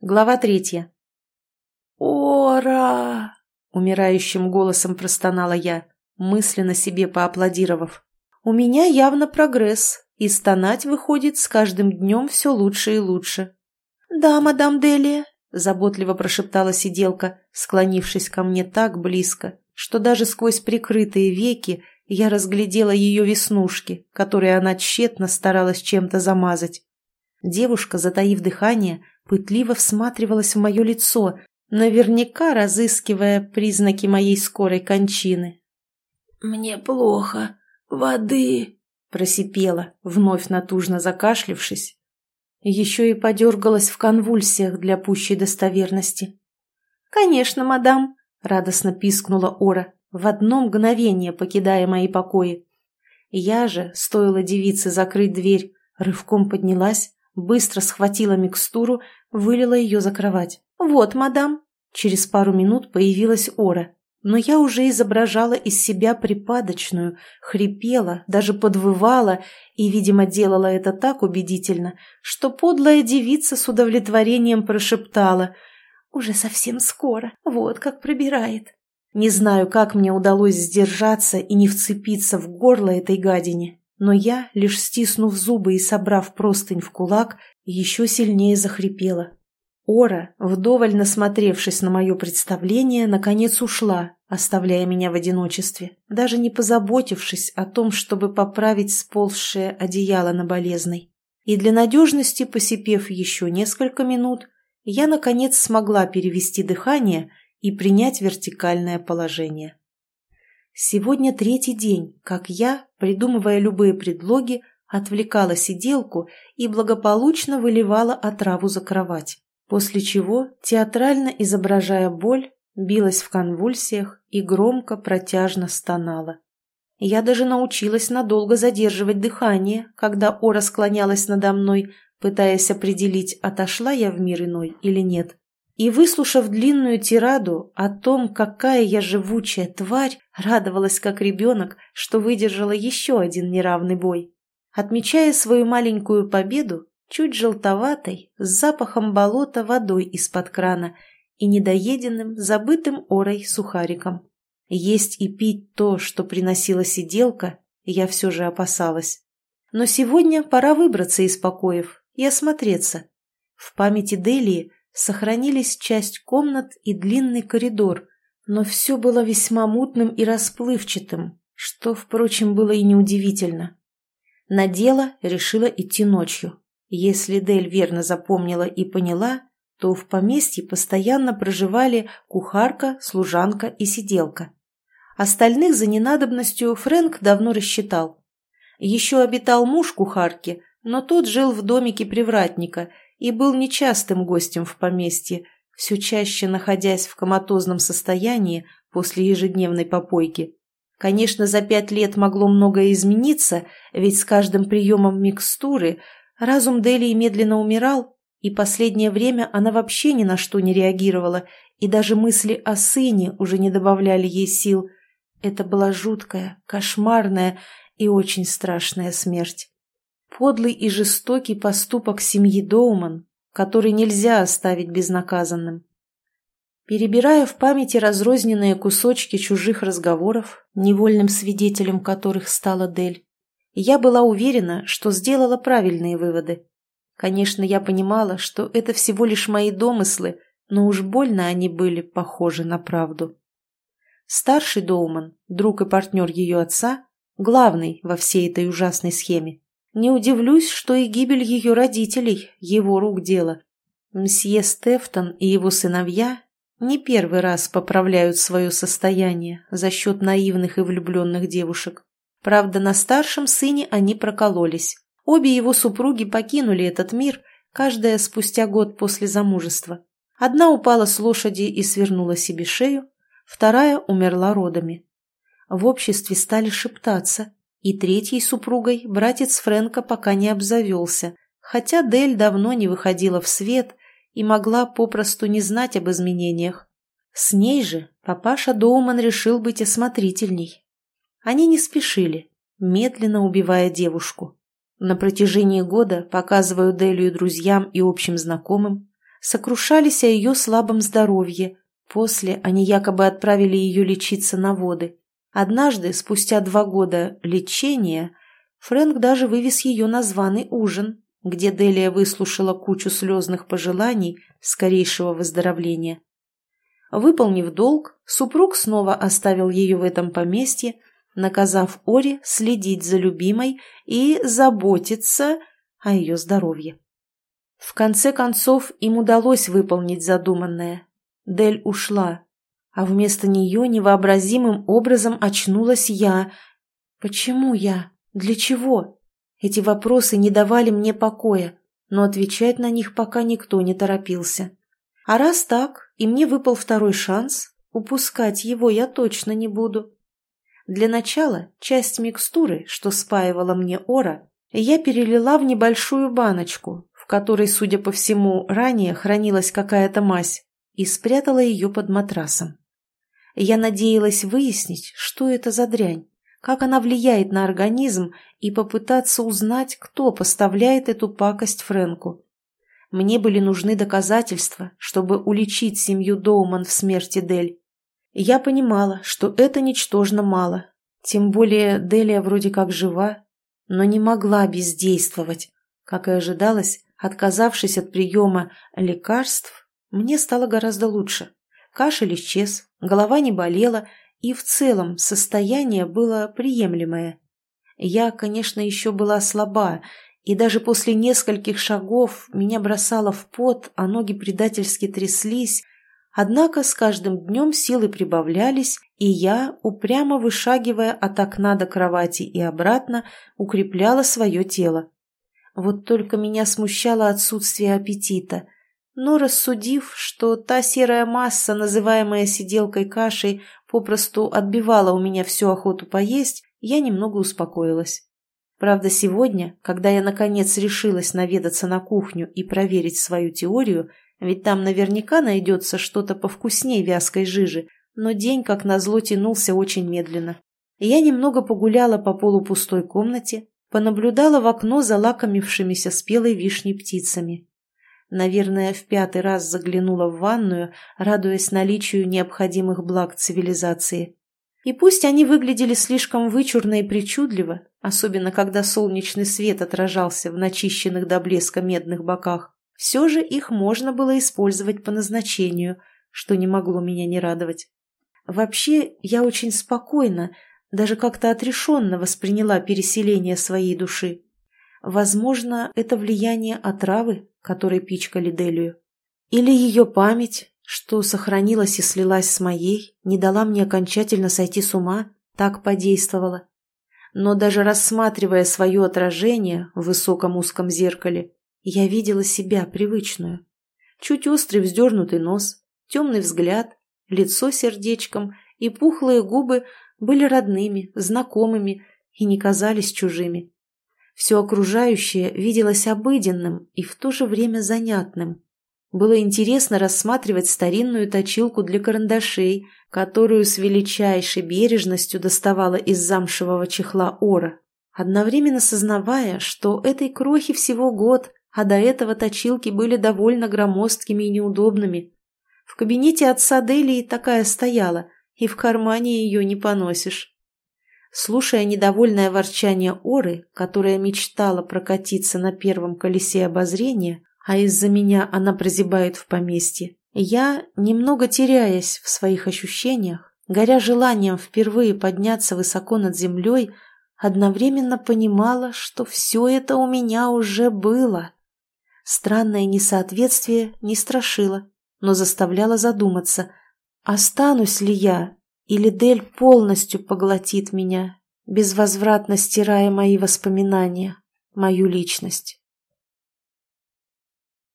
Глава третья. «Ора!» — умирающим голосом простонала я, мысленно себе поаплодировав. «У меня явно прогресс, и стонать выходит с каждым днем все лучше и лучше». «Да, мадам Делия», — заботливо прошептала сиделка, склонившись ко мне так близко, что даже сквозь прикрытые веки я разглядела ее веснушки, которые она тщетно старалась чем-то замазать. Девушка, затаив дыхание, пытливо всматривалась в мое лицо, наверняка разыскивая признаки моей скорой кончины. «Мне плохо. Воды!» — просипела, вновь натужно закашлившись. Еще и подергалась в конвульсиях для пущей достоверности. «Конечно, мадам!» — радостно пискнула Ора, в одно мгновение покидая мои покои. Я же, стоило девице закрыть дверь, рывком поднялась, быстро схватила микстуру, вылила ее за кровать. «Вот, мадам!» Через пару минут появилась Ора, но я уже изображала из себя припадочную, хрипела, даже подвывала и, видимо, делала это так убедительно, что подлая девица с удовлетворением прошептала «Уже совсем скоро, вот как пробирает». Не знаю, как мне удалось сдержаться и не вцепиться в горло этой гадине, но я, лишь стиснув зубы и собрав простынь в кулак, еще сильнее захрипела. Ора, вдоволь насмотревшись на мое представление, наконец ушла, оставляя меня в одиночестве, даже не позаботившись о том, чтобы поправить сползшее одеяло на болезной. И для надежности, посипев еще несколько минут, я, наконец, смогла перевести дыхание и принять вертикальное положение. Сегодня третий день, как я, придумывая любые предлоги, отвлекала сиделку и благополучно выливала отраву за кровать, после чего, театрально изображая боль, билась в конвульсиях и громко протяжно стонала. Я даже научилась надолго задерживать дыхание, когда Ора склонялась надо мной, пытаясь определить, отошла я в мир иной или нет. И, выслушав длинную тираду о том, какая я живучая тварь, радовалась как ребенок, что выдержала еще один неравный бой. Отмечая свою маленькую победу, чуть желтоватой, с запахом болота водой из-под крана и недоеденным, забытым орой сухариком. Есть и пить то, что приносила сиделка, я все же опасалась. Но сегодня пора выбраться из покоев и осмотреться. В памяти Делии сохранились часть комнат и длинный коридор, но все было весьма мутным и расплывчатым, что, впрочем, было и неудивительно. На дело решила идти ночью. Если Дель верно запомнила и поняла, то в поместье постоянно проживали кухарка, служанка и сиделка. Остальных за ненадобностью Фрэнк давно рассчитал. Еще обитал муж кухарки, но тот жил в домике привратника и был нечастым гостем в поместье, все чаще находясь в коматозном состоянии после ежедневной попойки. Конечно, за пять лет могло многое измениться, ведь с каждым приемом микстуры разум Делии медленно умирал, и последнее время она вообще ни на что не реагировала, и даже мысли о сыне уже не добавляли ей сил. Это была жуткая, кошмарная и очень страшная смерть. Подлый и жестокий поступок семьи Доуман, который нельзя оставить безнаказанным. Перебирая в памяти разрозненные кусочки чужих разговоров, невольным свидетелем которых стала Дель, я была уверена, что сделала правильные выводы. Конечно, я понимала, что это всего лишь мои домыслы, но уж больно они были похожи на правду. Старший Доуман, друг и партнер ее отца, главный во всей этой ужасной схеме, не удивлюсь, что и гибель ее родителей – его рук дело. Мсье Стефтон и его сыновья не первый раз поправляют свое состояние за счет наивных и влюбленных девушек. Правда, на старшем сыне они прокололись. Обе его супруги покинули этот мир, каждая спустя год после замужества. Одна упала с лошади и свернула себе шею, вторая умерла родами. В обществе стали шептаться, и третьей супругой братец Фрэнка пока не обзавелся, хотя Дель давно не выходила в свет и могла попросту не знать об изменениях. С ней же папаша Доуман решил быть осмотрительней. Они не спешили, медленно убивая девушку. На протяжении года показываю Делию друзьям и общим знакомым, сокрушались о ее слабом здоровье. После они якобы отправили ее лечиться на воды. Однажды, спустя два года лечения, Фрэнк даже вывез ее на званый ужин, где Делия выслушала кучу слезных пожеланий скорейшего выздоровления. Выполнив долг, супруг снова оставил ее в этом поместье, наказав Оре следить за любимой и заботиться о ее здоровье. В конце концов им удалось выполнить задуманное. Дель ушла, а вместо нее невообразимым образом очнулась я. Почему я? Для чего? Эти вопросы не давали мне покоя, но отвечать на них пока никто не торопился. А раз так, и мне выпал второй шанс, упускать его я точно не буду. Для начала часть микстуры, что спаивала мне Ора, я перелила в небольшую баночку, в которой, судя по всему, ранее хранилась какая-то мазь, и спрятала ее под матрасом. Я надеялась выяснить, что это за дрянь, как она влияет на организм и попытаться узнать, кто поставляет эту пакость Фрэнку. Мне были нужны доказательства, чтобы уличить семью Доуман в смерти Дель. Я понимала, что это ничтожно мало. Тем более Делия вроде как жива, но не могла бездействовать. Как и ожидалось, отказавшись от приема лекарств, мне стало гораздо лучше. Кашель исчез, голова не болела, и в целом состояние было приемлемое. Я, конечно, еще была слаба и даже после нескольких шагов меня бросало в пот, а ноги предательски тряслись, однако с каждым днем силы прибавлялись, и я, упрямо вышагивая от окна до кровати и обратно, укрепляла свое тело. Вот только меня смущало отсутствие аппетита, но рассудив, что та серая масса, называемая сиделкой кашей, попросту отбивала у меня всю охоту поесть, я немного успокоилась. Правда, сегодня, когда я наконец решилась наведаться на кухню и проверить свою теорию, ведь там наверняка найдется что-то повкуснее вязкой жижи, но день, как назло, тянулся очень медленно. Я немного погуляла по полупустой комнате, понаблюдала в окно за лакомившимися спелой вишней птицами. Наверное, в пятый раз заглянула в ванную, радуясь наличию необходимых благ цивилизации. И пусть они выглядели слишком вычурно и причудливо, особенно когда солнечный свет отражался в начищенных до блеска медных боках, все же их можно было использовать по назначению, что не могло меня не радовать. Вообще, я очень спокойно, даже как-то отрешенно восприняла переселение своей души. Возможно, это влияние отравы, которой пичкали Делию. Или ее память, что сохранилась и слилась с моей, не дала мне окончательно сойти с ума, так подействовала. Но даже рассматривая свое отражение в высоком узком зеркале, я видела себя привычную. Чуть острый вздернутый нос, темный взгляд, лицо сердечком и пухлые губы были родными, знакомыми и не казались чужими. Все окружающее виделось обыденным и в то же время занятным. Было интересно рассматривать старинную точилку для карандашей, которую с величайшей бережностью доставала из замшевого чехла ора, одновременно сознавая, что этой крохи всего год, а до этого точилки были довольно громоздкими и неудобными. В кабинете отца Делии такая стояла, и в кармане ее не поносишь. Слушая недовольное ворчание Оры, которая мечтала прокатиться на первом колесе обозрения, а из-за меня она прозябает в поместье. Я, немного теряясь в своих ощущениях, горя желанием впервые подняться высоко над землей, одновременно понимала, что все это у меня уже было. Странное несоответствие не страшило, но заставляло задуматься, останусь ли я, или Дель полностью поглотит меня, безвозвратно стирая мои воспоминания, мою личность.